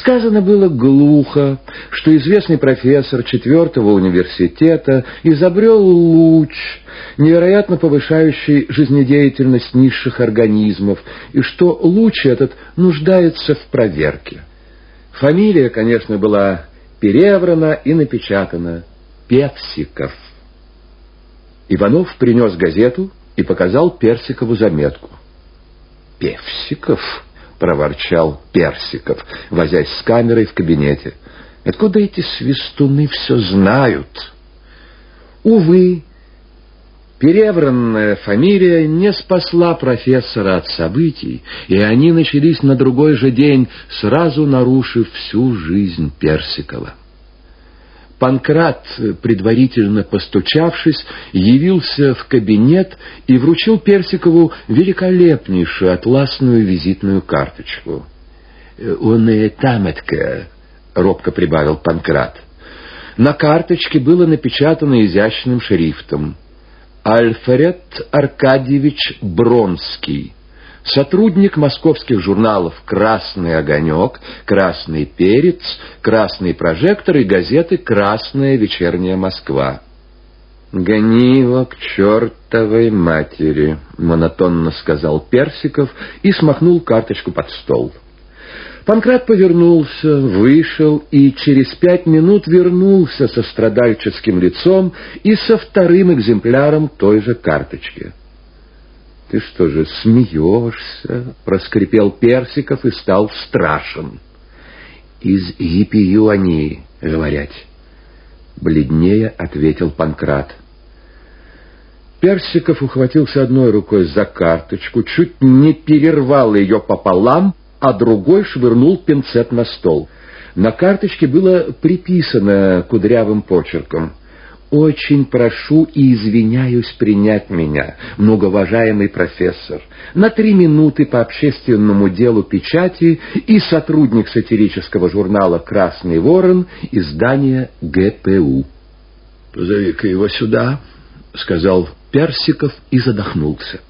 Сказано было глухо, что известный профессор четвертого университета изобрел луч, невероятно повышающий жизнедеятельность низших организмов, и что луч этот нуждается в проверке. Фамилия, конечно, была переврана и напечатана «Персиков». Иванов принес газету и показал Персикову заметку. «Персиков?» — проворчал Персиков, возясь с камерой в кабинете. «Откуда эти свистуны все знают?» Увы, перевранная фамилия не спасла профессора от событий, и они начались на другой же день, сразу нарушив всю жизнь Персикова. Панкрат, предварительно постучавшись, явился в кабинет и вручил Персикову великолепнейшую атласную визитную карточку. «Он и таметка», — робко прибавил Панкрат. На карточке было напечатано изящным шрифтом «Альфред Аркадьевич Бронский» сотрудник московских журналов «Красный огонек», «Красный перец», «Красный прожектор» и газеты «Красная вечерняя Москва». «Гони его к чертовой матери», — монотонно сказал Персиков и смахнул карточку под стол. Панкрат повернулся, вышел и через пять минут вернулся со страдальческим лицом и со вторым экземпляром той же карточки. «Ты что же, смеешься?» — проскрипел Персиков и стал страшен. «Из епию они, говорят». Бледнее ответил Панкрат. Персиков ухватился одной рукой за карточку, чуть не перервал ее пополам, а другой швырнул пинцет на стол. На карточке было приписано кудрявым почерком очень прошу и извиняюсь принять меня, многоуважаемый профессор, на три минуты по общественному делу печати и сотрудник сатирического журнала «Красный ворон» издания ГПУ. «Позови-ка его сюда», — сказал Персиков и задохнулся.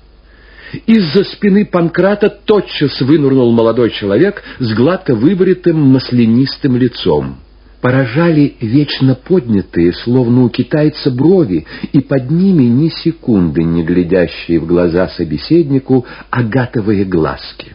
Из-за спины Панкрата тотчас вынурнул молодой человек с гладко выбритым маслянистым лицом поражали вечно поднятые, словно у китайца, брови, и под ними ни секунды не глядящие в глаза собеседнику агатовые глазки.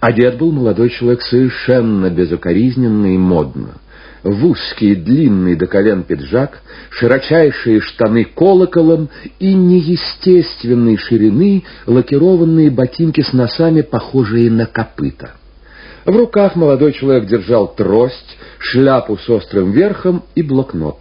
Одет был молодой человек совершенно безукоризненно и модно. В узкий, длинный до колен пиджак, широчайшие штаны колоколом и неестественной ширины лакированные ботинки с носами, похожие на копыта. В руках молодой человек держал трость, шляпу с острым верхом и блокнот.